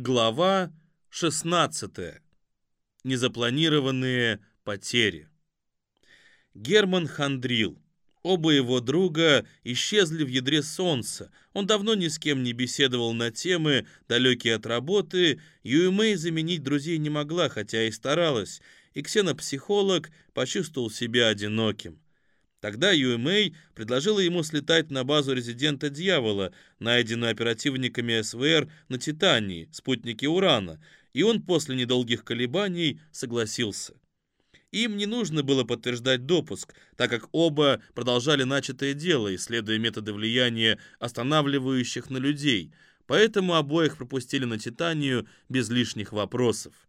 Глава 16. Незапланированные потери. Герман хандрил. Оба его друга исчезли в ядре солнца. Он давно ни с кем не беседовал на темы, далекие от работы. Юэмэй заменить друзей не могла, хотя и старалась. И ксенопсихолог почувствовал себя одиноким. Тогда UMA предложила ему слетать на базу резидента Дьявола, найденную оперативниками СВР на Титании, спутнике Урана, и он после недолгих колебаний согласился. Им не нужно было подтверждать допуск, так как оба продолжали начатое дело, исследуя методы влияния останавливающих на людей, поэтому обоих пропустили на Титанию без лишних вопросов.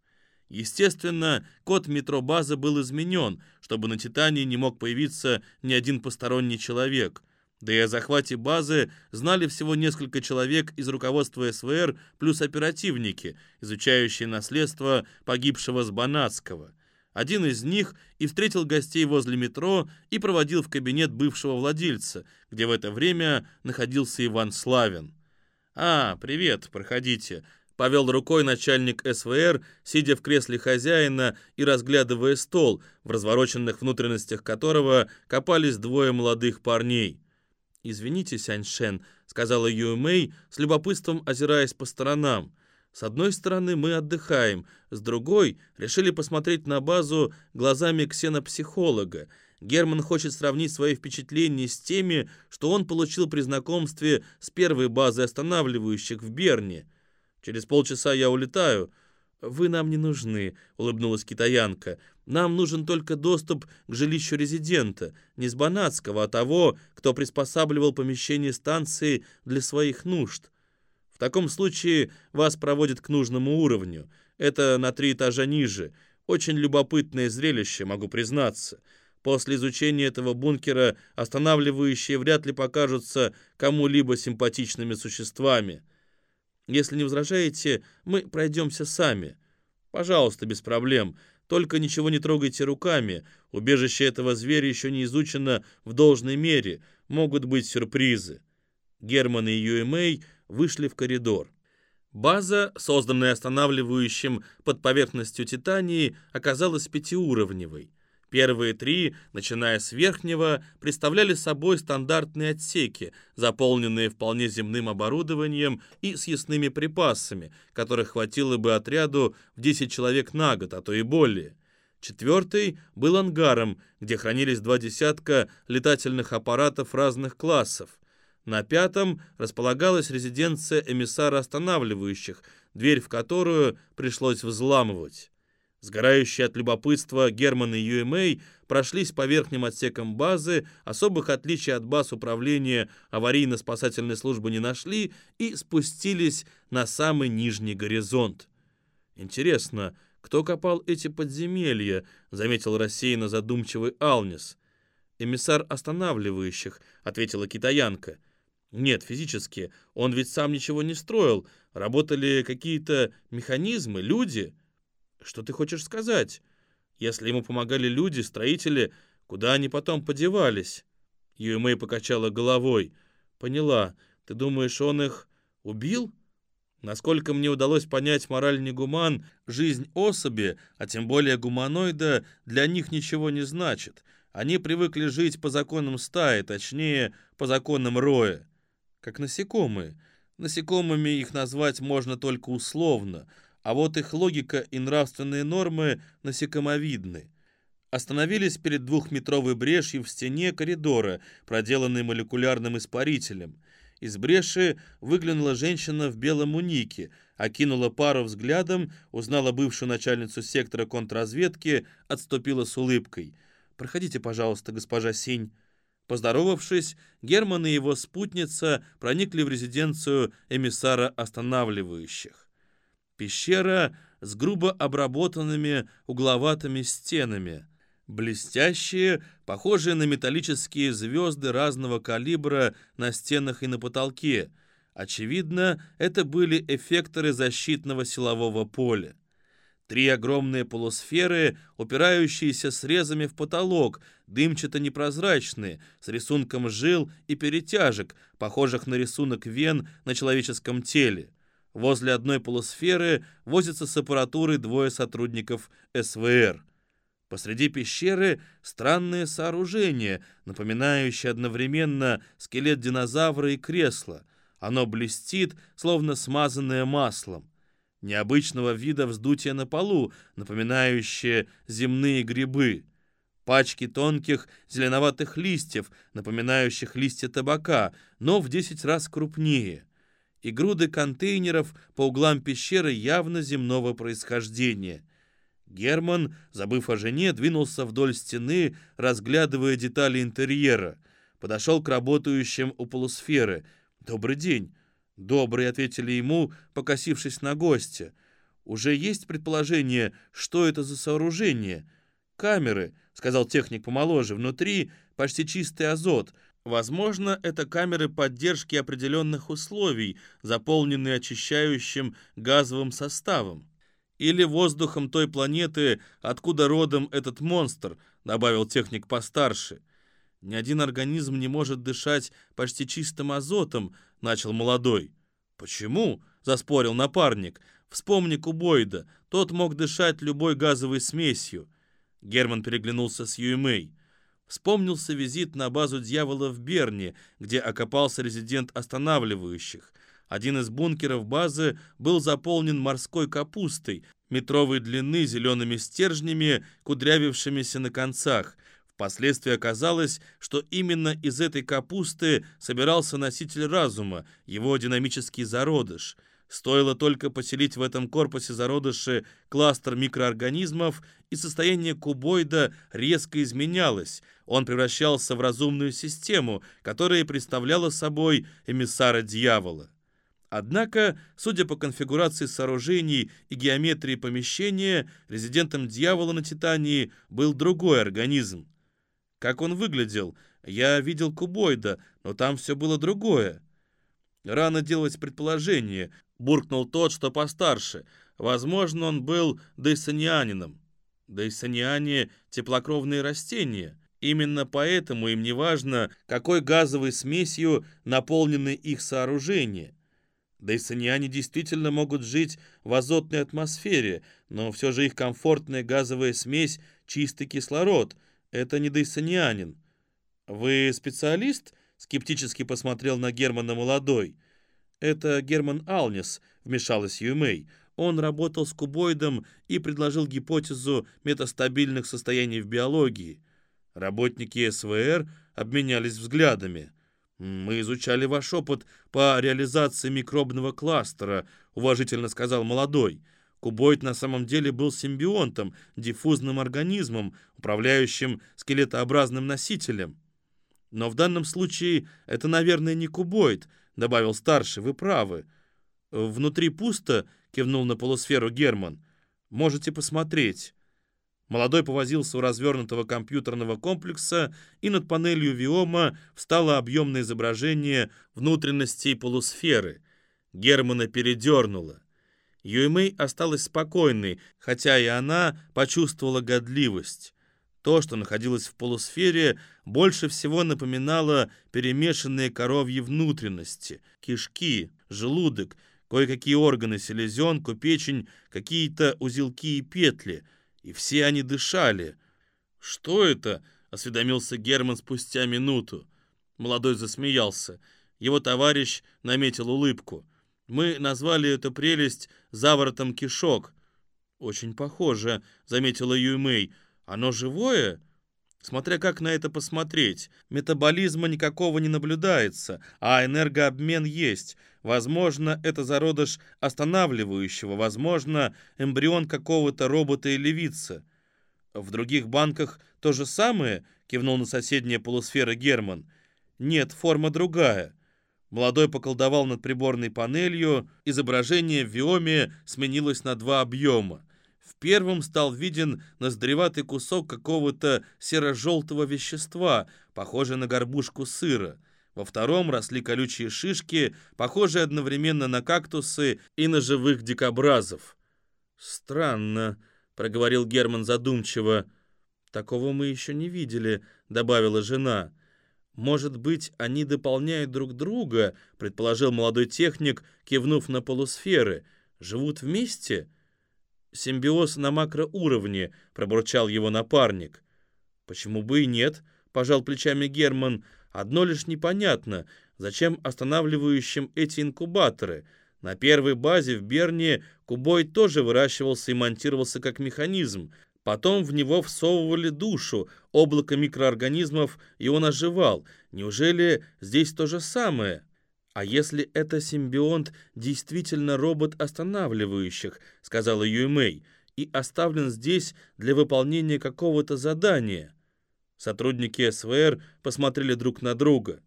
Естественно, код метро базы был изменен, чтобы на Титании не мог появиться ни один посторонний человек. Да и о захвате базы знали всего несколько человек из руководства СВР плюс оперативники, изучающие наследство погибшего с Банатского. Один из них и встретил гостей возле метро и проводил в кабинет бывшего владельца, где в это время находился Иван Славин. «А, привет, проходите», повел рукой начальник СВР, сидя в кресле хозяина и разглядывая стол, в развороченных внутренностях которого копались двое молодых парней. «Извините, Сяньшен», — сказала Юэмэй, с любопытством озираясь по сторонам. «С одной стороны, мы отдыхаем, с другой — решили посмотреть на базу глазами ксенопсихолога. Герман хочет сравнить свои впечатления с теми, что он получил при знакомстве с первой базой останавливающих в Берне». Через полчаса я улетаю. Вы нам не нужны, улыбнулась китаянка. Нам нужен только доступ к жилищу резидента, не с Банатского, а того, кто приспосабливал помещение станции для своих нужд. В таком случае вас проводят к нужному уровню. Это на три этажа ниже. Очень любопытное зрелище, могу признаться. После изучения этого бункера останавливающие вряд ли покажутся кому-либо симпатичными существами. Если не возражаете, мы пройдемся сами. Пожалуйста, без проблем. Только ничего не трогайте руками. Убежище этого зверя еще не изучено в должной мере. Могут быть сюрпризы. Герман и Юэмэй вышли в коридор. База, созданная останавливающим под поверхностью Титании, оказалась пятиуровневой. Первые три, начиная с верхнего, представляли собой стандартные отсеки, заполненные вполне земным оборудованием и съестными припасами, которых хватило бы отряду в 10 человек на год, а то и более. Четвертый был ангаром, где хранились два десятка летательных аппаратов разных классов. На пятом располагалась резиденция эмиссара останавливающих, дверь в которую пришлось взламывать. Сгорающие от любопытства Герман и Юэмэй прошлись по верхним отсекам базы, особых отличий от баз управления аварийно-спасательной службы не нашли и спустились на самый нижний горизонт. «Интересно, кто копал эти подземелья?» — заметил рассеянно задумчивый Алнис. «Эмиссар останавливающих», — ответила китаянка. «Нет, физически. Он ведь сам ничего не строил. Работали какие-то механизмы, люди». Что ты хочешь сказать? Если ему помогали люди, строители, куда они потом подевались? Юэмэй покачала головой. Поняла. Ты думаешь, он их убил? Насколько мне удалось понять моральный гуман, жизнь особи, а тем более гуманоида, для них ничего не значит. Они привыкли жить по законам стаи, точнее, по законам роя. Как насекомые. Насекомыми их назвать можно только условно — а вот их логика и нравственные нормы насекомовидны. Остановились перед двухметровой брешью в стене коридора, проделанной молекулярным испарителем. Из бреши выглянула женщина в белом унике, окинула пару взглядом, узнала бывшую начальницу сектора контрразведки, отступила с улыбкой. «Проходите, пожалуйста, госпожа Синь». Поздоровавшись, Герман и его спутница проникли в резиденцию эмиссара останавливающих. Пещера с грубо обработанными угловатыми стенами. Блестящие, похожие на металлические звезды разного калибра на стенах и на потолке. Очевидно, это были эффекторы защитного силового поля. Три огромные полусферы, упирающиеся срезами в потолок, дымчато-непрозрачные, с рисунком жил и перетяжек, похожих на рисунок вен на человеческом теле. Возле одной полусферы возятся с аппаратурой двое сотрудников СВР. Посреди пещеры странное сооружение, напоминающее одновременно скелет динозавра и кресло. Оно блестит, словно смазанное маслом. Необычного вида вздутие на полу, напоминающее земные грибы. Пачки тонких зеленоватых листьев, напоминающих листья табака, но в 10 раз крупнее. И груды контейнеров по углам пещеры явно земного происхождения. Герман, забыв о жене, двинулся вдоль стены, разглядывая детали интерьера. Подошел к работающим у полусферы. «Добрый день». «Добрый», — ответили ему, покосившись на гостя. «Уже есть предположение, что это за сооружение?» «Камеры», — сказал техник помоложе, — «внутри почти чистый азот». Возможно, это камеры поддержки определенных условий, заполненные очищающим газовым составом или воздухом той планеты, откуда родом этот монстр», — добавил техник постарше. «Ни один организм не может дышать почти чистым азотом», — начал молодой. «Почему?» — заспорил напарник. «Вспомни Кубойда. Тот мог дышать любой газовой смесью». Герман переглянулся с Юэмэй. Вспомнился визит на базу дьявола в Берне, где окопался резидент останавливающих. Один из бункеров базы был заполнен морской капустой, метровой длины зелеными стержнями, кудрявившимися на концах. Впоследствии оказалось, что именно из этой капусты собирался носитель разума, его динамический зародыш. Стоило только поселить в этом корпусе зародыши кластер микроорганизмов, и состояние кубоида резко изменялось. Он превращался в разумную систему, которая представляла собой эмиссара дьявола. Однако, судя по конфигурации сооружений и геометрии помещения, резидентом дьявола на Титании был другой организм. Как он выглядел? Я видел кубоида, но там все было другое. Рано делать предположение, буркнул тот, что постарше. Возможно, он был дейсонианином. Дейсониане — теплокровные растения. Именно поэтому им не важно, какой газовой смесью наполнены их сооружения. Дейсониане действительно могут жить в азотной атмосфере, но все же их комфортная газовая смесь — чистый кислород. Это не дейсонианин. «Вы специалист?» — скептически посмотрел на Германа молодой. «Это Герман Алнис», — вмешалась Юмей. Он работал с кубоидом и предложил гипотезу метастабильных состояний в биологии. Работники СВР обменялись взглядами. «Мы изучали ваш опыт по реализации микробного кластера», — уважительно сказал молодой. Кубоид на самом деле был симбионтом, диффузным организмом, управляющим скелетообразным носителем. «Но в данном случае это, наверное, не кубоид», — добавил старший, — «вы правы». «Внутри пусто», — кивнул на полусферу Герман. «Можете посмотреть». Молодой повозился у развернутого компьютерного комплекса, и над панелью Виома встало объемное изображение внутренностей полусферы. Германа передернуло. Юэмэй осталась спокойной, хотя и она почувствовала годливость. То, что находилось в полусфере, больше всего напоминало перемешанные коровьи внутренности, кишки, желудок, кое-какие органы, селезенку, печень, какие-то узелки и петли — и все они дышали. «Что это?» — осведомился Герман спустя минуту. Молодой засмеялся. Его товарищ наметил улыбку. «Мы назвали эту прелесть заворотом кишок». «Очень похоже», — заметила Юймэй. «Оно живое?» Смотря как на это посмотреть, метаболизма никакого не наблюдается, а энергообмен есть. Возможно, это зародыш останавливающего, возможно, эмбрион какого-то робота или вица. В других банках то же самое, кивнул на соседние полусферы Герман. Нет, форма другая. Молодой поколдовал над приборной панелью, изображение в Виоме сменилось на два объема. В первом стал виден ноздреватый кусок какого-то серо-желтого вещества, похожий на горбушку сыра. Во втором росли колючие шишки, похожие одновременно на кактусы и на живых дикобразов. «Странно», — проговорил Герман задумчиво. «Такого мы еще не видели», — добавила жена. «Может быть, они дополняют друг друга», — предположил молодой техник, кивнув на полусферы. «Живут вместе?» «Симбиоз на макроуровне», — пробурчал его напарник. «Почему бы и нет?» — пожал плечами Герман. «Одно лишь непонятно, зачем останавливающим эти инкубаторы?» На первой базе в Берне кубой тоже выращивался и монтировался как механизм. Потом в него всовывали душу, облако микроорганизмов, и он оживал. Неужели здесь то же самое? А если это симбионт действительно робот останавливающих, сказала Юэмэй, и оставлен здесь для выполнения какого-то задания? Сотрудники СВР посмотрели друг на друга.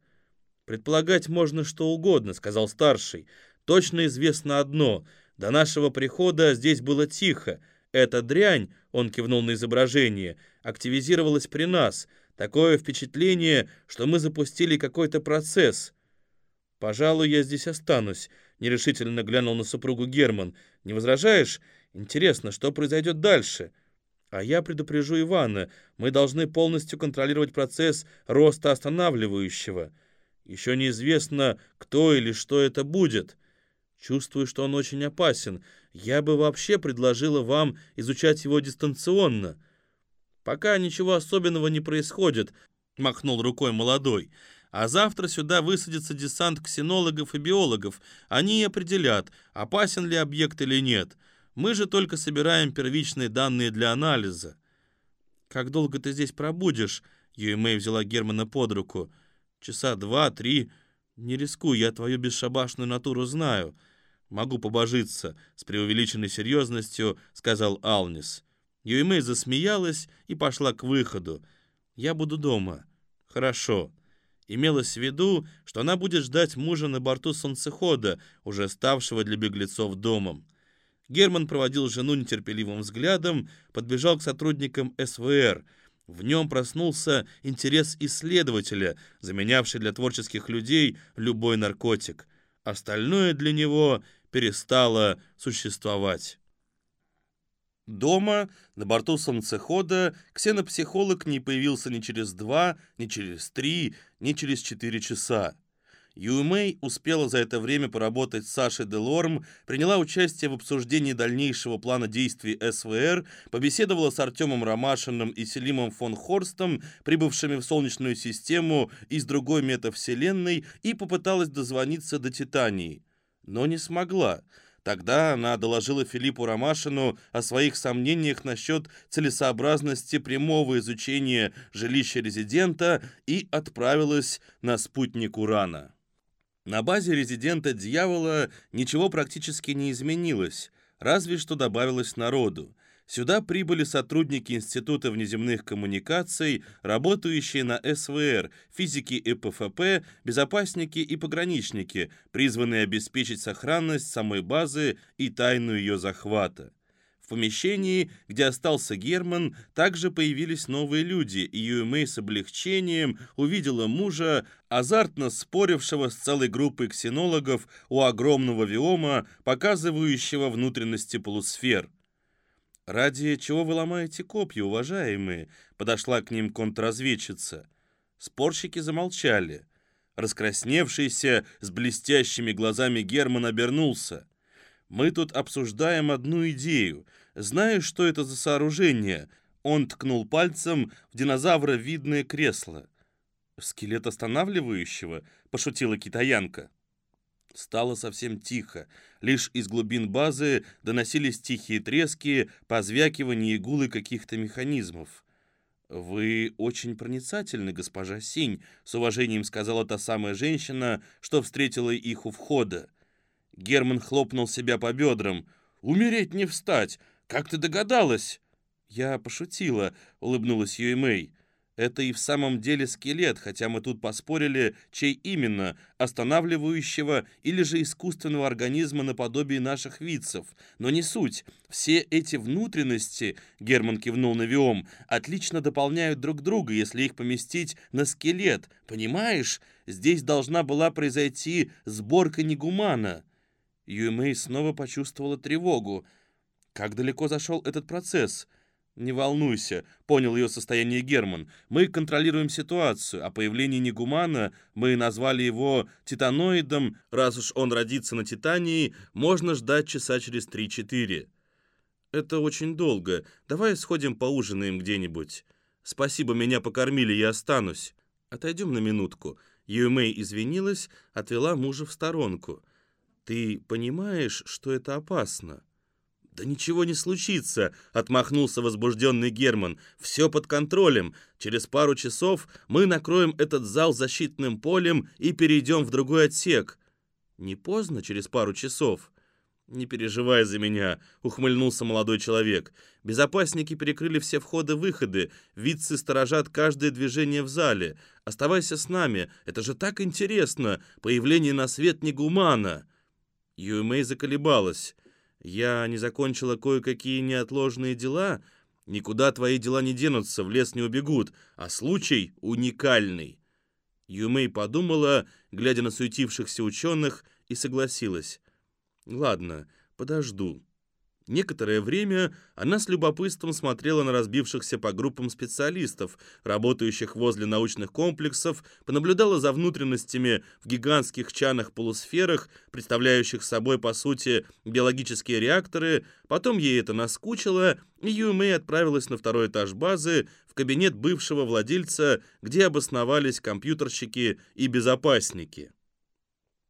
«Предполагать можно что угодно», — сказал старший. «Точно известно одно. До нашего прихода здесь было тихо. Эта дрянь, он кивнул на изображение, активизировалась при нас. Такое впечатление, что мы запустили какой-то процесс. Пожалуй, я здесь останусь, нерешительно глянул на супругу Герман. Не возражаешь? Интересно, что произойдет дальше? А я предупрежу Ивана, мы должны полностью контролировать процесс роста останавливающего. Еще неизвестно, кто или что это будет. Чувствую, что он очень опасен. Я бы вообще предложила вам изучать его дистанционно. Пока ничего особенного не происходит, махнул рукой молодой. А завтра сюда высадится десант ксенологов и биологов. Они определят, опасен ли объект или нет. Мы же только собираем первичные данные для анализа. Как долго ты здесь пробудешь? Юэмэй взяла Германа под руку. Часа два-три. Не рискуй, я твою бесшабашную натуру знаю. «Могу побожиться», — с преувеличенной серьезностью сказал Алнис. Юэмэй засмеялась и пошла к выходу. «Я буду дома». «Хорошо». Имелось в виду, что она будет ждать мужа на борту солнцехода, уже ставшего для беглецов домом. Герман проводил жену нетерпеливым взглядом, подбежал к сотрудникам СВР. В нем проснулся интерес исследователя, заменявший для творческих людей любой наркотик. Остальное для него перестала существовать. Дома, на борту солнцехода, ксенопсихолог не появился ни через два, ни через три, ни через четыре часа. Юэмэй успела за это время поработать с Сашей Делорм, приняла участие в обсуждении дальнейшего плана действий СВР, побеседовала с Артемом Ромашиным и Селимом фон Хорстом, прибывшими в Солнечную систему из другой метавселенной, и попыталась дозвониться до Титании но не смогла. Тогда она доложила Филиппу Ромашину о своих сомнениях насчет целесообразности прямого изучения жилища резидента и отправилась на спутник Урана. На базе резидента Дьявола ничего практически не изменилось, разве что добавилось народу. Сюда прибыли сотрудники Института внеземных коммуникаций, работающие на СВР, физики и ПФП, безопасники и пограничники, призванные обеспечить сохранность самой базы и тайну ее захвата. В помещении, где остался Герман, также появились новые люди, и Юэмэй с облегчением увидела мужа, азартно спорившего с целой группой ксенологов у огромного виома, показывающего внутренности полусфер. «Ради чего вы ломаете копья, уважаемые?» — подошла к ним контрразведчица. Спорщики замолчали. Раскрасневшийся, с блестящими глазами Герман обернулся. «Мы тут обсуждаем одну идею. Знаешь, что это за сооружение?» Он ткнул пальцем в динозавровидное кресло. «Скелет останавливающего?» — пошутила китаянка. Стало совсем тихо. Лишь из глубин базы доносились тихие трески, позвякивание и гулы каких-то механизмов. «Вы очень проницательны, госпожа Синь», — с уважением сказала та самая женщина, что встретила их у входа. Герман хлопнул себя по бедрам. «Умереть не встать! Как ты догадалась?» «Я пошутила», — улыбнулась Юэмэй. Это и в самом деле скелет, хотя мы тут поспорили, чей именно, останавливающего или же искусственного организма наподобие наших вицев. Но не суть. Все эти внутренности, Герман кивнул на Виом, отлично дополняют друг друга, если их поместить на скелет. Понимаешь? Здесь должна была произойти сборка негумана. Юэмэй снова почувствовала тревогу. Как далеко зашел этот процесс? «Не волнуйся», — понял ее состояние Герман. «Мы контролируем ситуацию. О появлении Негумана мы назвали его титаноидом. Раз уж он родится на Титании, можно ждать часа через три-четыре». «Это очень долго. Давай сходим поужинаем где-нибудь. Спасибо, меня покормили, я останусь. Отойдем на минутку». Юэмэй извинилась, отвела мужа в сторонку. «Ты понимаешь, что это опасно?» «Да ничего не случится», — отмахнулся возбужденный Герман. «Все под контролем. Через пару часов мы накроем этот зал защитным полем и перейдем в другой отсек». «Не поздно через пару часов?» «Не переживай за меня», — ухмыльнулся молодой человек. «Безопасники перекрыли все входы-выходы. Вицы сторожат каждое движение в зале. Оставайся с нами. Это же так интересно. Появление на свет Негумана». Юэмэй заколебалась. Я не закончила кое-какие неотложные дела. Никуда твои дела не денутся, в лес не убегут, а случай уникальный. Юмей подумала, глядя на суетившихся ученых, и согласилась. Ладно, подожду. Некоторое время она с любопытством смотрела на разбившихся по группам специалистов, работающих возле научных комплексов, понаблюдала за внутренностями в гигантских чанах-полусферах, представляющих собой, по сути, биологические реакторы. Потом ей это наскучило, и Юмэй отправилась на второй этаж базы, в кабинет бывшего владельца, где обосновались компьютерщики и безопасники.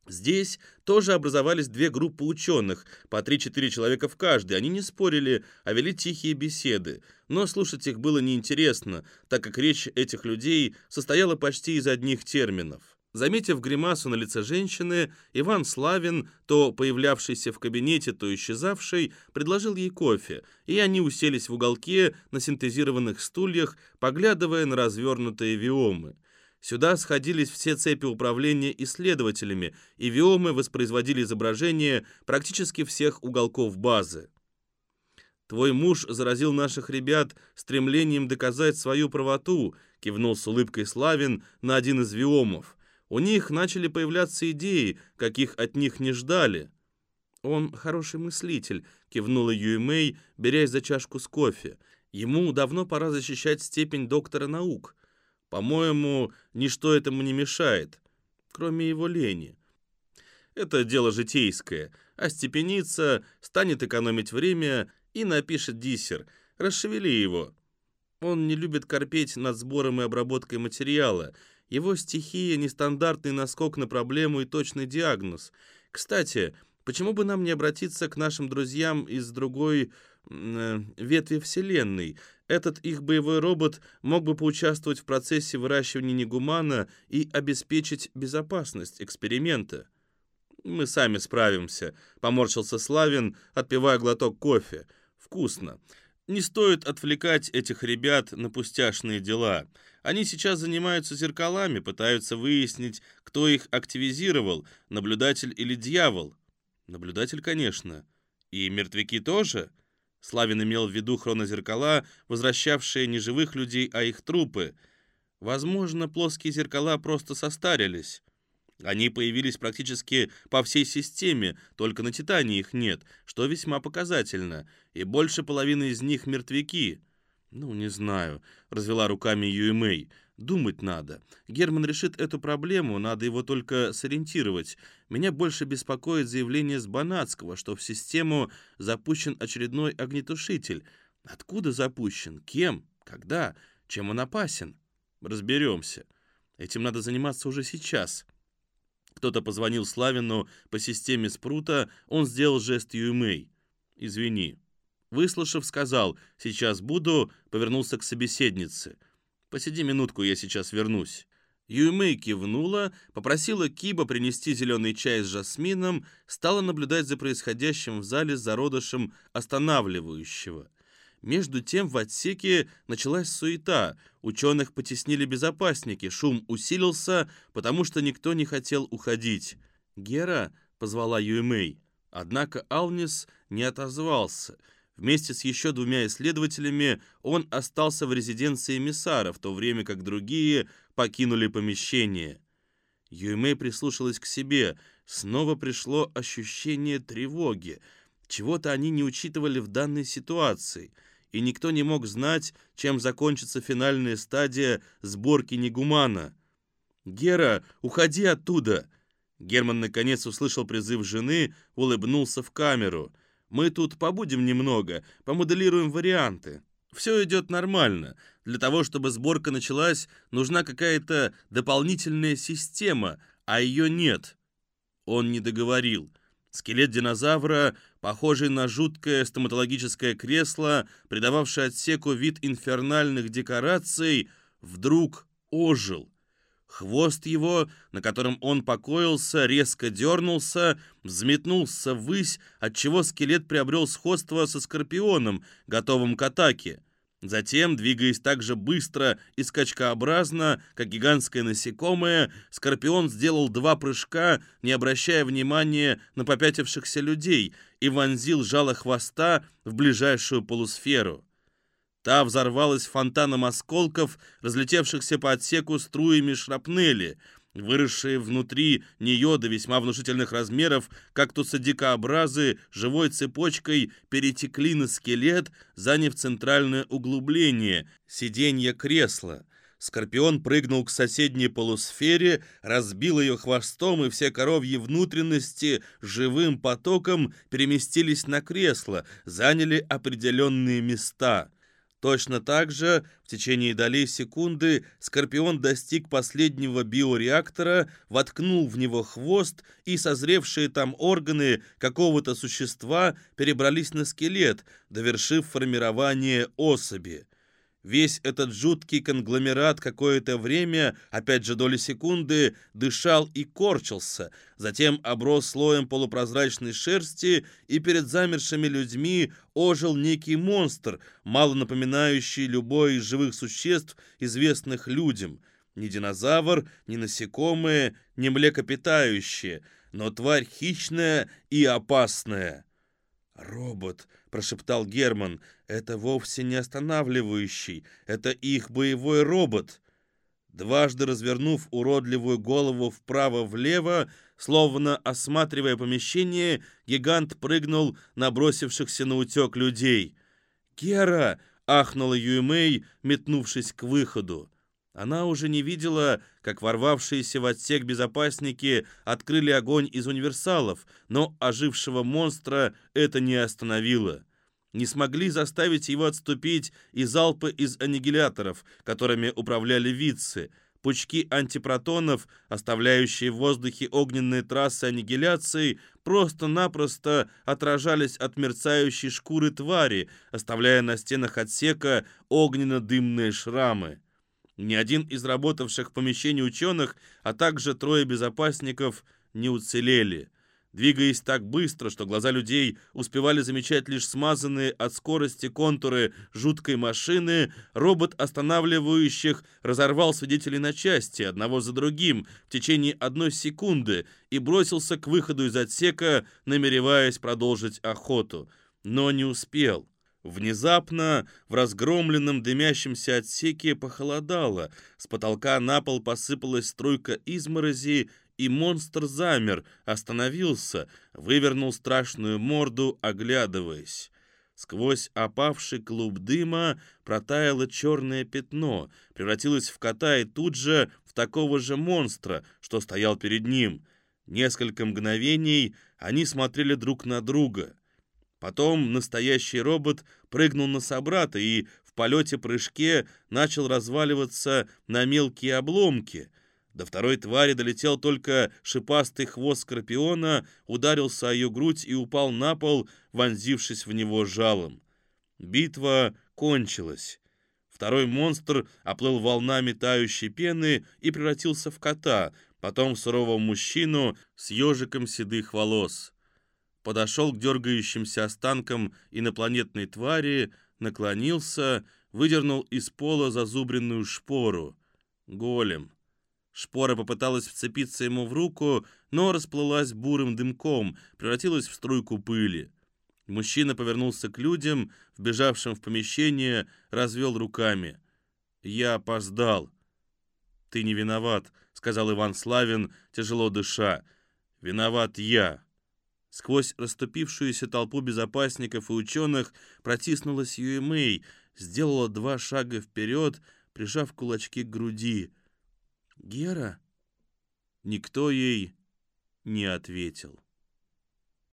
Здесь тоже образовались две группы ученых, по 3-4 человека в каждой. Они не спорили, а вели тихие беседы. Но слушать их было неинтересно, так как речь этих людей состояла почти из одних терминов. Заметив гримасу на лице женщины, Иван Славин, то появлявшийся в кабинете, то исчезавший, предложил ей кофе, и они уселись в уголке на синтезированных стульях, поглядывая на развернутые виомы. Сюда сходились все цепи управления исследователями, и виомы воспроизводили изображения практически всех уголков базы. «Твой муж заразил наших ребят стремлением доказать свою правоту», кивнул с улыбкой Славин на один из виомов. «У них начали появляться идеи, каких от них не ждали». «Он хороший мыслитель», — кивнула Юэмэй, берясь за чашку с кофе. «Ему давно пора защищать степень доктора наук». По-моему, ничто этому не мешает, кроме его лени. Это дело житейское. Остепенится, станет экономить время и напишет диссер. Расшевели его. Он не любит корпеть над сбором и обработкой материала. Его стихия — нестандартный наскок на проблему и точный диагноз. Кстати, почему бы нам не обратиться к нашим друзьям из другой э, ветви Вселенной? Этот их боевой робот мог бы поучаствовать в процессе выращивания негумана и обеспечить безопасность эксперимента. «Мы сами справимся», — поморщился Славин, отпивая глоток кофе. «Вкусно. Не стоит отвлекать этих ребят на пустяшные дела. Они сейчас занимаются зеркалами, пытаются выяснить, кто их активизировал, наблюдатель или дьявол. Наблюдатель, конечно. И мертвяки тоже?» Славин имел в виду хронозеркала, возвращавшие не живых людей, а их трупы. Возможно, плоские зеркала просто состарились. Они появились практически по всей системе, только на Титане их нет, что весьма показательно, и больше половины из них мертвяки. «Ну, не знаю», — развела руками Юэмэй. Думать надо. Герман решит эту проблему, надо его только сориентировать. Меня больше беспокоит заявление с Банатского, что в систему запущен очередной огнетушитель. Откуда запущен? Кем? Когда? Чем он опасен? Разберемся. Этим надо заниматься уже сейчас. Кто-то позвонил Славину по системе Спрута, он сделал жест Юэмэй. «Извини». Выслушав, сказал «Сейчас буду», повернулся к собеседнице – Посиди минутку, я сейчас вернусь». Юймэй кивнула, попросила Киба принести зеленый чай с жасмином, стала наблюдать за происходящим в зале зародышем останавливающего. Между тем в отсеке началась суета, ученых потеснили безопасники, шум усилился, потому что никто не хотел уходить. «Гера», — позвала Юймэй, однако Алнис не отозвался — Вместе с еще двумя исследователями он остался в резиденции Миссара, в то время как другие покинули помещение. Юэмэй прислушалась к себе. Снова пришло ощущение тревоги. Чего-то они не учитывали в данной ситуации. и никто не мог знать, чем закончится финальная стадия сборки Негумана. «Гера, уходи оттуда!» Герман наконец услышал призыв жены, улыбнулся в камеру. «Мы тут побудем немного, помоделируем варианты. Все идет нормально. Для того, чтобы сборка началась, нужна какая-то дополнительная система, а ее нет». Он не договорил. Скелет динозавра, похожий на жуткое стоматологическое кресло, придававшее отсеку вид инфернальных декораций, вдруг ожил. Хвост его, на котором он покоился, резко дернулся, взметнулся ввысь, отчего скелет приобрел сходство со скорпионом, готовым к атаке. Затем, двигаясь так же быстро и скачкообразно, как гигантское насекомое, Скорпион сделал два прыжка, не обращая внимания на попятившихся людей, и вонзил жало хвоста в ближайшую полусферу. Та взорвалась фонтаном осколков, разлетевшихся по отсеку струями шрапнели. Выросшие внутри нее до весьма внушительных размеров кактусы-дикообразы живой цепочкой перетекли на скелет, заняв центральное углубление, сиденье кресла. Скорпион прыгнул к соседней полусфере, разбил ее хвостом, и все коровьи внутренности живым потоком переместились на кресло, заняли определенные места — Точно так же в течение долей секунды Скорпион достиг последнего биореактора, воткнул в него хвост, и созревшие там органы какого-то существа перебрались на скелет, довершив формирование особи. Весь этот жуткий конгломерат какое-то время, опять же доли секунды, дышал и корчился, затем оброс слоем полупрозрачной шерсти, и перед замершими людьми ожил некий монстр, мало напоминающий любое из живых существ, известных людям. Ни динозавр, ни насекомые, ни млекопитающие, но тварь хищная и опасная. «Робот», — прошептал Герман, — «это вовсе не останавливающий, это их боевой робот». Дважды развернув уродливую голову вправо-влево, словно осматривая помещение, гигант прыгнул на бросившихся на утек людей. «Гера!» — ахнула Юэмэй, метнувшись к выходу. Она уже не видела, как ворвавшиеся в отсек безопасники открыли огонь из универсалов, но ожившего монстра это не остановило. Не смогли заставить его отступить и залпы из аннигиляторов, которыми управляли вицы. Пучки антипротонов, оставляющие в воздухе огненные трассы аннигиляции, просто-напросто отражались от мерцающей шкуры твари, оставляя на стенах отсека огненно-дымные шрамы. Ни один из работавших в помещении ученых, а также трое безопасников не уцелели. Двигаясь так быстро, что глаза людей успевали замечать лишь смазанные от скорости контуры жуткой машины, робот останавливающих разорвал свидетелей на части, одного за другим, в течение одной секунды и бросился к выходу из отсека, намереваясь продолжить охоту. Но не успел. Внезапно в разгромленном дымящемся отсеке похолодало, с потолка на пол посыпалась струйка изморози, и монстр замер, остановился, вывернул страшную морду, оглядываясь. Сквозь опавший клуб дыма протаяло черное пятно, превратилось в кота и тут же в такого же монстра, что стоял перед ним. Несколько мгновений они смотрели друг на друга — Потом настоящий робот прыгнул на собрата и в полете-прыжке начал разваливаться на мелкие обломки. До второй твари долетел только шипастый хвост скорпиона, ударился о ее грудь и упал на пол, вонзившись в него жалом. Битва кончилась. Второй монстр оплыл волнами тающей пены и превратился в кота, потом в сурового мужчину с ежиком седых волос подошел к дергающимся останкам инопланетной твари, наклонился, выдернул из пола зазубренную шпору. Голем. Шпора попыталась вцепиться ему в руку, но расплылась бурым дымком, превратилась в струйку пыли. Мужчина повернулся к людям, вбежавшим в помещение, развел руками. «Я опоздал». «Ты не виноват», — сказал Иван Славин, тяжело дыша. «Виноват я». Сквозь расступившуюся толпу безопасников и ученых протиснулась Юэ Мэй, сделала два шага вперед, прижав кулачки к груди. «Гера?» Никто ей не ответил.